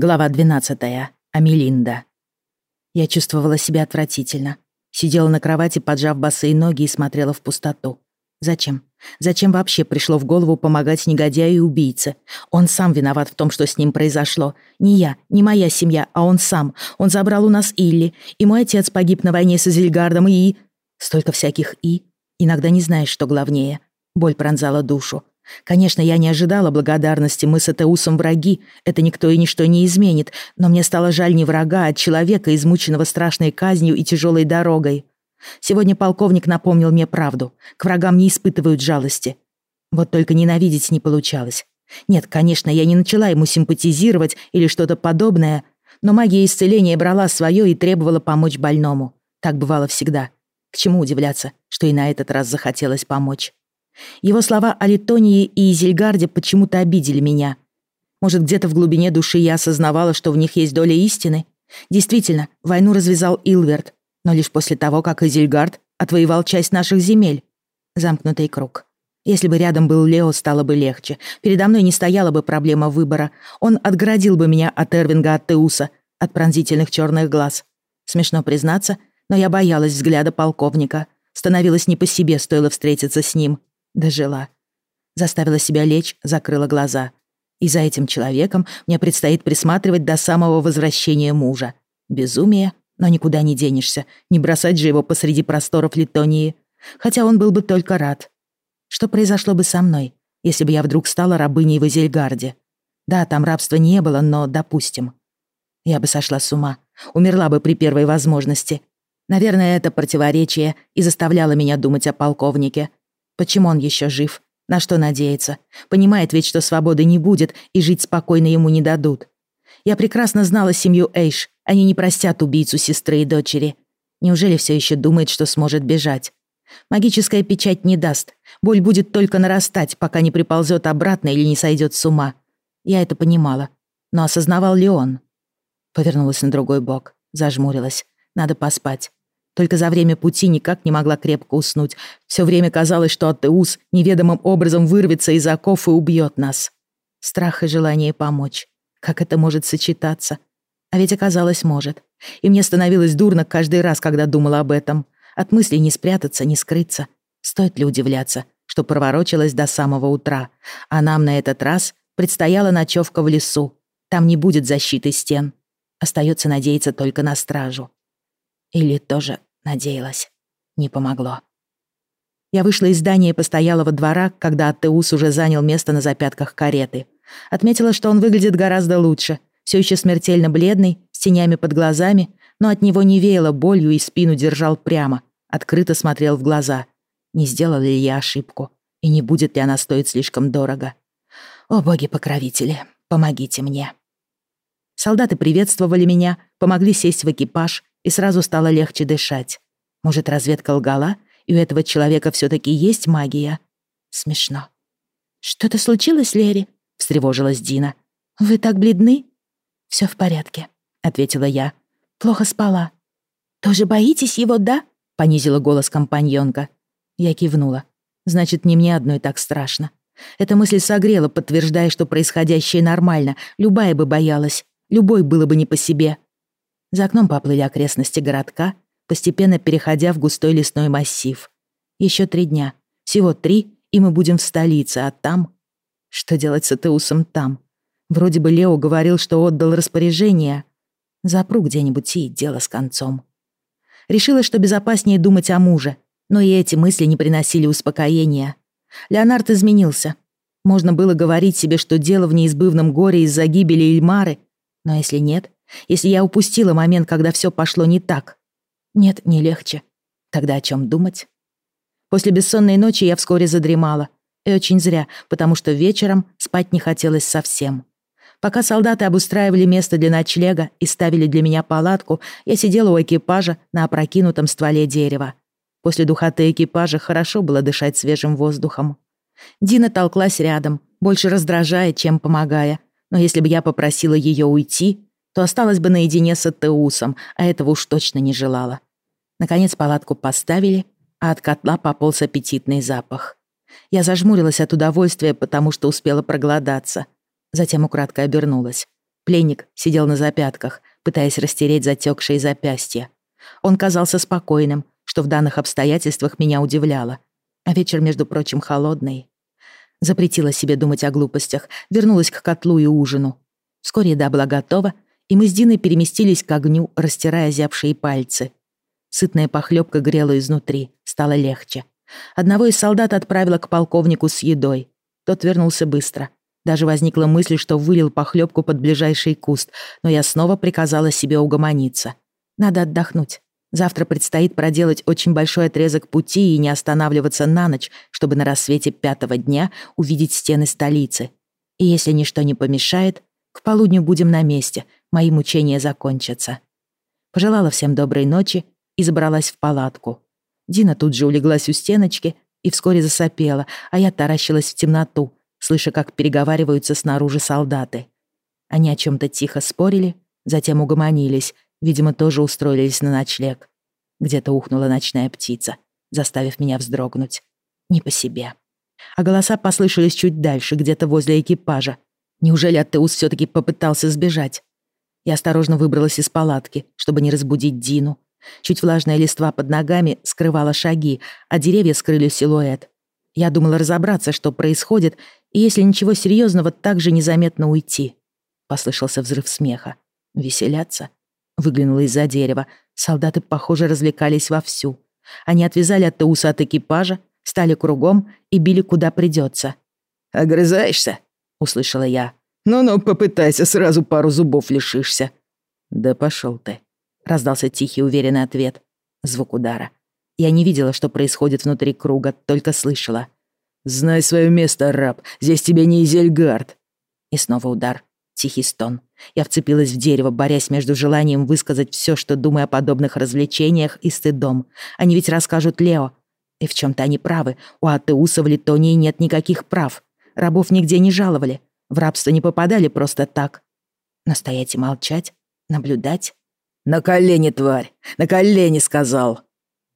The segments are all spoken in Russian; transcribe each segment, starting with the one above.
Глава 12. Амелинда. Я чувствовала себя отвратительно. Сидела на кровати, поджав босые ноги и смотрела в пустоту. Зачем? Зачем вообще пришло в голову помогать негодяю и убийце? Он сам виноват в том, что с ним произошло. Не я, не моя семья, а он сам. Он забрал у нас Илли. И мой отец погиб на войне с Изельгардом, и... Столько всяких «и». Иногда не знаешь, что главнее. Боль пронзала душу. Конечно, я не ожидала благодарности, мы с Этеусом враги, это никто и ничто не изменит, но мне стало жаль не врага, а человека, измученного страшной казнью и тяжелой дорогой. Сегодня полковник напомнил мне правду. К врагам не испытывают жалости. Вот только ненавидеть не получалось. Нет, конечно, я не начала ему симпатизировать или что-то подобное, но магия исцеления брала свое и требовала помочь больному. Так бывало всегда. К чему удивляться, что и на этот раз захотелось помочь. Его слова о Литонии и Изельгарде почему-то обидели меня. Может, где-то в глубине души я осознавала, что в них есть доля истины? Действительно, войну развязал Илверт, но лишь после того, как Изельгард отвоевал часть наших земель. Замкнутый круг. Если бы рядом был Лео, стало бы легче. Передо мной не стояла бы проблема выбора. Он отгородил бы меня от Эрвинга от Теуса, от пронзительных черных глаз. Смешно признаться, но я боялась взгляда полковника. Становилось не по себе, стоило встретиться с ним. Дожила. Заставила себя лечь, закрыла глаза. И за этим человеком мне предстоит присматривать до самого возвращения мужа. Безумие, но никуда не денешься. Не бросать же его посреди просторов Литонии. Хотя он был бы только рад. Что произошло бы со мной, если бы я вдруг стала рабыней в Изельгарде? Да, там рабства не было, но допустим. Я бы сошла с ума. Умерла бы при первой возможности. Наверное, это противоречие и заставляло меня думать о полковнике. Почему он еще жив? На что надеется? Понимает ведь, что свободы не будет и жить спокойно ему не дадут. Я прекрасно знала семью Эйш. Они не простят убийцу сестры и дочери. Неужели все еще думает, что сможет бежать? Магическая печать не даст. Боль будет только нарастать, пока не приползет обратно или не сойдет с ума. Я это понимала. Но осознавал ли он? Повернулась на другой бок, зажмурилась. Надо поспать. Только за время пути никак не могла крепко уснуть. Все время казалось, что Атеус неведомым образом вырвется из оков и убьет нас. Страх и желание помочь. Как это может сочетаться? А ведь оказалось, может. И мне становилось дурно каждый раз, когда думала об этом. От мыслей не спрятаться, не скрыться. Стоит ли удивляться, что проворочилась до самого утра, а нам на этот раз предстояла ночевка в лесу. Там не будет защиты стен. Остается надеяться только на стражу. Или тоже Надеялась. Не помогло. Я вышла из здания постоялого двора, когда Аттеус уже занял место на запятках кареты. Отметила, что он выглядит гораздо лучше. Все еще смертельно бледный, с тенями под глазами, но от него не веяло болью и спину держал прямо, открыто смотрел в глаза. Не сделала ли я ошибку? И не будет ли она стоить слишком дорого? О, боги-покровители, помогите мне. Солдаты приветствовали меня, помогли сесть в экипаж, и сразу стало легче дышать. Может, разведка лгала, и у этого человека все таки есть магия? Смешно. «Что-то случилось, Лери?» — встревожилась Дина. «Вы так бледны?» Все в порядке», — ответила я. «Плохо спала». «Тоже боитесь его, да?» — понизила голос компаньонка. Я кивнула. «Значит, не мне одной так страшно. Эта мысль согрела, подтверждая, что происходящее нормально. Любая бы боялась. Любой было бы не по себе. За окном поплыли окрестности городка, постепенно переходя в густой лесной массив. Еще три дня. Всего три, и мы будем в столице, а там... Что делать с Атеусом там? Вроде бы Лео говорил, что отдал распоряжение. Запру где-нибудь и дело с концом. Решила, что безопаснее думать о муже, но и эти мысли не приносили успокоения. Леонард изменился. Можно было говорить себе, что дело в неизбывном горе из-за гибели Ильмары, но если нет, если я упустила момент, когда все пошло не так? Нет, не легче. Тогда о чем думать? После бессонной ночи я вскоре задремала. И очень зря, потому что вечером спать не хотелось совсем. Пока солдаты обустраивали место для ночлега и ставили для меня палатку, я сидела у экипажа на опрокинутом стволе дерева. После духоты экипажа хорошо было дышать свежим воздухом. Дина толклась рядом, больше раздражая, чем помогая. Но если бы я попросила ее уйти, то осталась бы наедине с Атеусом, а этого уж точно не желала. Наконец палатку поставили, а от котла пополз аппетитный запах. Я зажмурилась от удовольствия, потому что успела проголодаться. Затем украдкой обернулась. Пленник сидел на запятках, пытаясь растереть затекшие запястья. Он казался спокойным, что в данных обстоятельствах меня удивляло. А вечер, между прочим, холодный. Запретила себе думать о глупостях, вернулась к котлу и ужину. Вскоре еда была готова, и мы с Диной переместились к огню, растирая зябшие пальцы. Сытная похлебка грела изнутри, стало легче. Одного из солдат отправила к полковнику с едой. Тот вернулся быстро. Даже возникла мысль, что вылил похлебку под ближайший куст, но я снова приказала себе угомониться. Надо отдохнуть. Завтра предстоит проделать очень большой отрезок пути и не останавливаться на ночь, чтобы на рассвете пятого дня увидеть стены столицы. И если ничто не помешает, к полудню будем на месте, мои мучения закончатся. Пожелала всем доброй ночи и забралась в палатку. Дина тут же улеглась у стеночки и вскоре засопела, а я таращилась в темноту, слыша, как переговариваются снаружи солдаты. Они о чем-то тихо спорили, затем угомонились, видимо, тоже устроились на ночлег. Где-то ухнула ночная птица, заставив меня вздрогнуть. Не по себе. А голоса послышались чуть дальше, где-то возле экипажа. Неужели Аттеус все таки попытался сбежать? Я осторожно выбралась из палатки, чтобы не разбудить Дину. Чуть влажная листва под ногами скрывала шаги, а деревья скрыли силуэт. Я думала разобраться, что происходит, и если ничего серьезного, так же незаметно уйти. Послышался взрыв смеха. Веселяться? Выглянула из-за дерева. Солдаты, похоже, развлекались вовсю. Они отвязали от Тауса от экипажа, стали кругом и били куда придется. «Огрызаешься?» — услышала я. «Ну-ну, попытайся, сразу пару зубов лишишься». «Да пошел ты», — раздался тихий уверенный ответ. Звук удара. Я не видела, что происходит внутри круга, только слышала. «Знай свое место, раб, здесь тебе не Изельгард». И снова удар. Тихий стон. Я вцепилась в дерево, борясь между желанием высказать все, что думаю о подобных развлечениях, и стыдом. Они ведь расскажут Лео. И в чем то они правы. У Атеуса в Литонии нет никаких прав. Рабов нигде не жаловали. В рабство не попадали просто так. Настоять и молчать? Наблюдать? «На колени, тварь! На колени!» — сказал.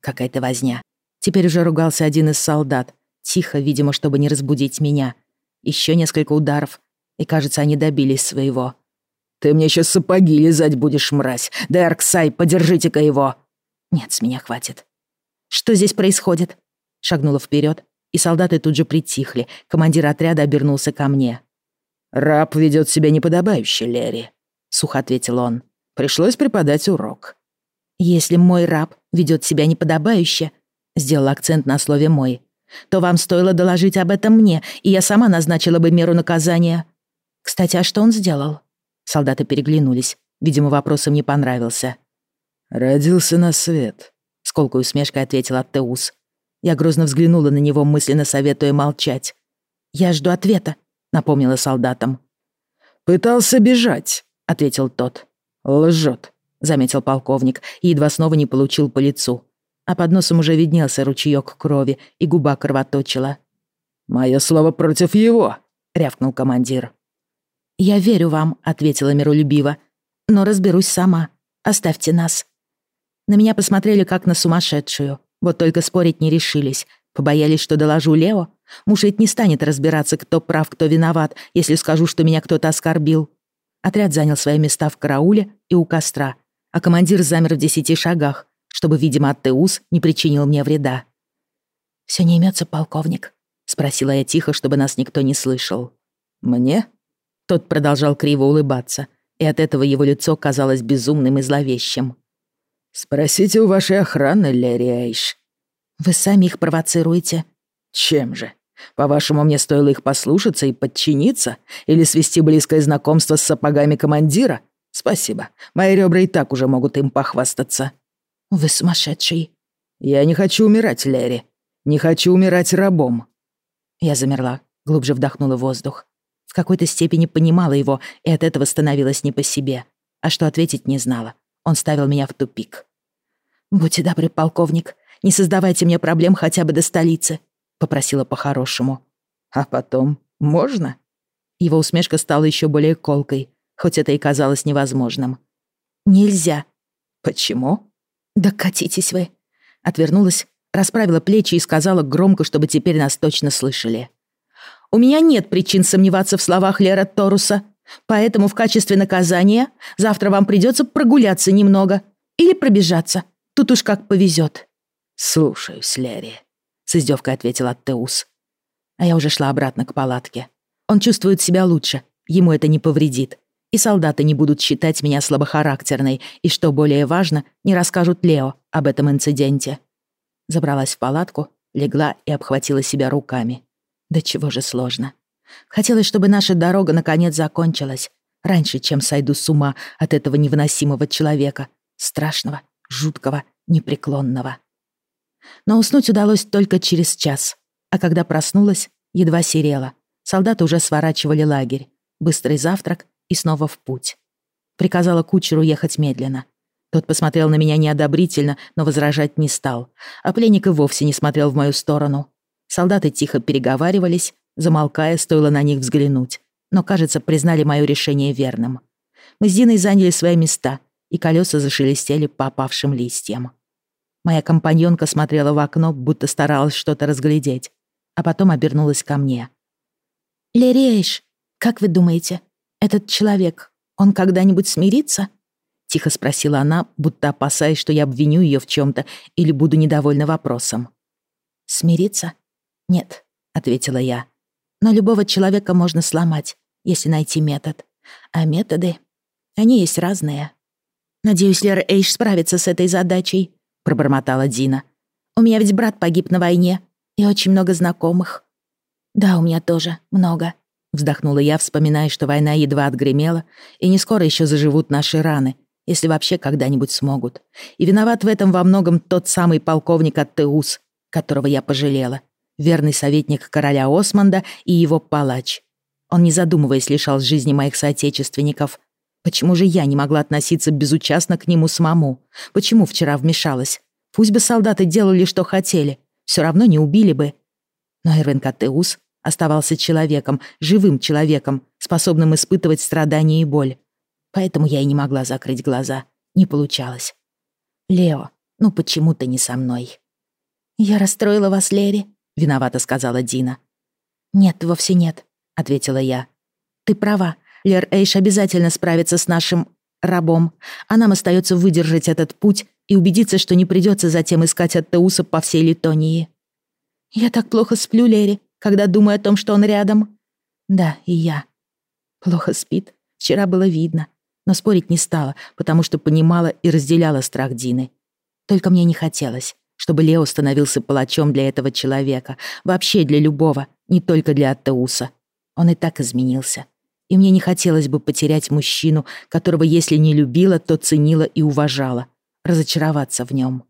Какая-то возня. Теперь уже ругался один из солдат. Тихо, видимо, чтобы не разбудить меня. Еще несколько ударов. И, кажется, они добились своего. «Ты мне еще сапоги лизать будешь, мразь! Да, Арксай, подержите-ка его!» «Нет, с меня хватит». «Что здесь происходит?» Шагнула вперед, и солдаты тут же притихли. Командир отряда обернулся ко мне. «Раб ведет себя неподобающе, Лерри», — сухо ответил он. «Пришлось преподать урок». «Если мой раб ведет себя неподобающе», — сделал акцент на слове «мой», то вам стоило доложить об этом мне, и я сама назначила бы меру наказания. Кстати, а что он сделал?» Солдаты переглянулись. Видимо, вопрос им не понравился. «Родился на свет», — с колкой усмешкой ответил Аттеус. Я грозно взглянула на него, мысленно советуя молчать. «Я жду ответа», — напомнила солдатам. «Пытался бежать», — ответил тот. «Лжет», — заметил полковник и едва снова не получил по лицу. А под носом уже виднелся ручеёк крови, и губа кровоточила. «Моё слово против его», — рявкнул командир. «Я верю вам», — ответила миролюбиво. «Но разберусь сама. Оставьте нас». На меня посмотрели как на сумасшедшую. Вот только спорить не решились. Побоялись, что доложу Лео. Муж ведь не станет разбираться, кто прав, кто виноват, если скажу, что меня кто-то оскорбил. Отряд занял свои места в карауле и у костра, а командир замер в десяти шагах, чтобы, видимо, Аттеус не причинил мне вреда. «Всё не имется, полковник?» — спросила я тихо, чтобы нас никто не слышал. «Мне?» Тот продолжал криво улыбаться, и от этого его лицо казалось безумным и зловещим. «Спросите у вашей охраны, Лерри Эйш». «Вы сами их провоцируете». «Чем же? По-вашему, мне стоило их послушаться и подчиниться? Или свести близкое знакомство с сапогами командира? Спасибо. Мои ребра и так уже могут им похвастаться». «Вы сумасшедший». «Я не хочу умирать, Лерри. Не хочу умирать рабом». Я замерла, глубже вдохнула воздух. В какой-то степени понимала его, и от этого становилась не по себе. А что ответить не знала. Он ставил меня в тупик. «Будьте добры, полковник, не создавайте мне проблем хотя бы до столицы», — попросила по-хорошему. «А потом можно?» Его усмешка стала еще более колкой, хоть это и казалось невозможным. «Нельзя». «Почему?» «Да катитесь вы». Отвернулась, расправила плечи и сказала громко, чтобы теперь нас точно слышали. У меня нет причин сомневаться в словах Лера Торуса. Поэтому в качестве наказания завтра вам придется прогуляться немного или пробежаться. Тут уж как повезет. «Слушаюсь, Лерри», — с издевкой ответил Аттеус. А я уже шла обратно к палатке. Он чувствует себя лучше, ему это не повредит. И солдаты не будут считать меня слабохарактерной, и, что более важно, не расскажут Лео об этом инциденте. Забралась в палатку, легла и обхватила себя руками. Да чего же сложно. Хотелось, чтобы наша дорога наконец закончилась, раньше, чем сойду с ума от этого невыносимого человека, страшного, жуткого, непреклонного. Но уснуть удалось только через час, а когда проснулась, едва серела. Солдаты уже сворачивали лагерь. Быстрый завтрак и снова в путь. Приказала кучеру ехать медленно. Тот посмотрел на меня неодобрительно, но возражать не стал. А пленник и вовсе не смотрел в мою сторону. Солдаты тихо переговаривались, замолкая, стоило на них взглянуть. Но, кажется, признали мое решение верным. Мы с Диной заняли свои места, и колеса зашелестели по опавшим листьям. Моя компаньонка смотрела в окно, будто старалась что-то разглядеть, а потом обернулась ко мне. «Лерейш, как вы думаете, этот человек, он когда-нибудь смирится?» Тихо спросила она, будто опасаясь, что я обвиню ее в чем-то или буду недовольна вопросом. «Смириться? Нет», — ответила я. «Но любого человека можно сломать, если найти метод. А методы, они есть разные». «Надеюсь, Лер Эйш справится с этой задачей», — пробормотала Дина. «У меня ведь брат погиб на войне, и очень много знакомых». «Да, у меня тоже много», — вздохнула я, вспоминая, что война едва отгремела, и не скоро еще заживут наши раны, если вообще когда-нибудь смогут. И виноват в этом во многом тот самый полковник Аттеус, которого я пожалела, верный советник короля Османда и его палач. Он, не задумываясь, лишал жизни моих соотечественников, Почему же я не могла относиться безучастно к нему самому? Почему вчера вмешалась? Пусть бы солдаты делали, что хотели. Все равно не убили бы. Но Эрвин Катеус оставался человеком, живым человеком, способным испытывать страдания и боль. Поэтому я и не могла закрыть глаза. Не получалось. «Лео, ну почему ты не со мной?» «Я расстроила вас, Лери», — виновата сказала Дина. «Нет, вовсе нет», — ответила я. «Ты права. Лер Эйш обязательно справится с нашим рабом, а нам остается выдержать этот путь и убедиться, что не придется затем искать Аттеуса по всей Литонии. Я так плохо сплю, Лери, когда думаю о том, что он рядом. Да, и я. Плохо спит. Вчера было видно. Но спорить не стала, потому что понимала и разделяла страх Дины. Только мне не хотелось, чтобы Лео становился палачом для этого человека. Вообще для любого, не только для Аттеуса. Он и так изменился и мне не хотелось бы потерять мужчину, которого, если не любила, то ценила и уважала, разочароваться в нем.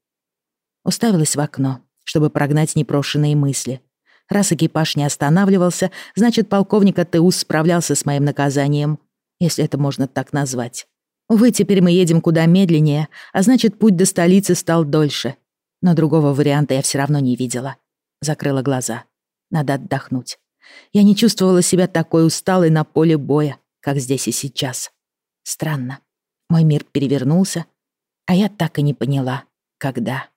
Уставилась в окно, чтобы прогнать непрошенные мысли. Раз экипаж не останавливался, значит, полковник Атеус справлялся с моим наказанием, если это можно так назвать. Увы, теперь мы едем куда медленнее, а значит, путь до столицы стал дольше. Но другого варианта я все равно не видела. Закрыла глаза. Надо отдохнуть. Я не чувствовала себя такой усталой на поле боя, как здесь и сейчас. Странно. Мой мир перевернулся, а я так и не поняла, когда.